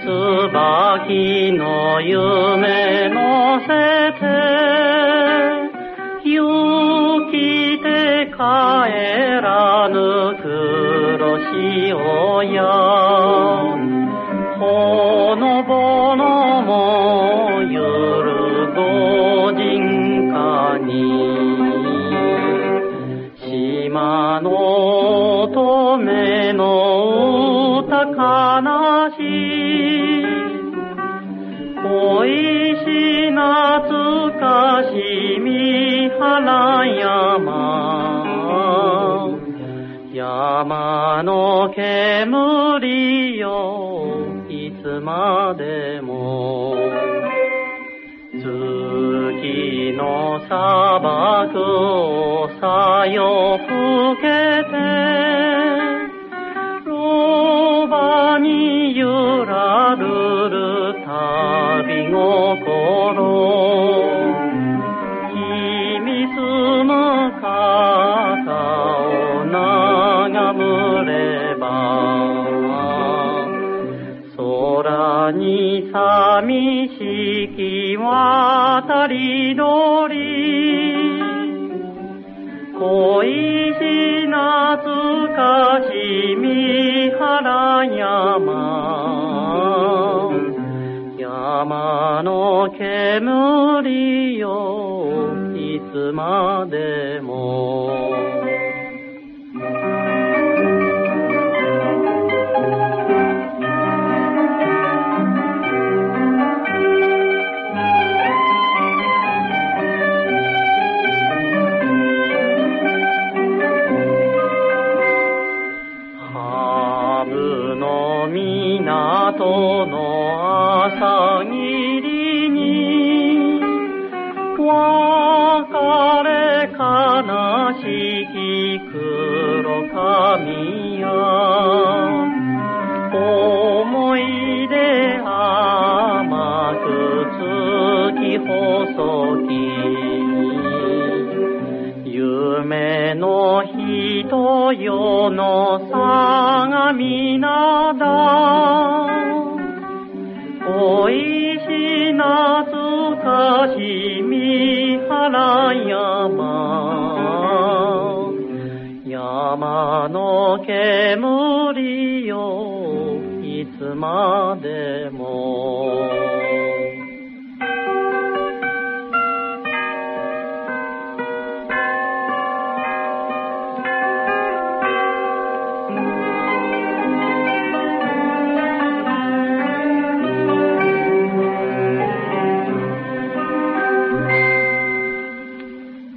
椿の夢乗せて行きて帰らぬ黒潮やほのぼのもゆるご人家に島の乙女の歌悲しい恋し懐かしみ原山山の煙よいつまでも。月の砂漠をさよ吹け寂しき渡り鳥。恋し懐かしみ原山。山の煙よいつまでも。港の朝霧に別れ悲しき黒髪や思い出甘くつき細き夢の人よの相模灘恋し懐かしみ原山。山の煙よいつまでも。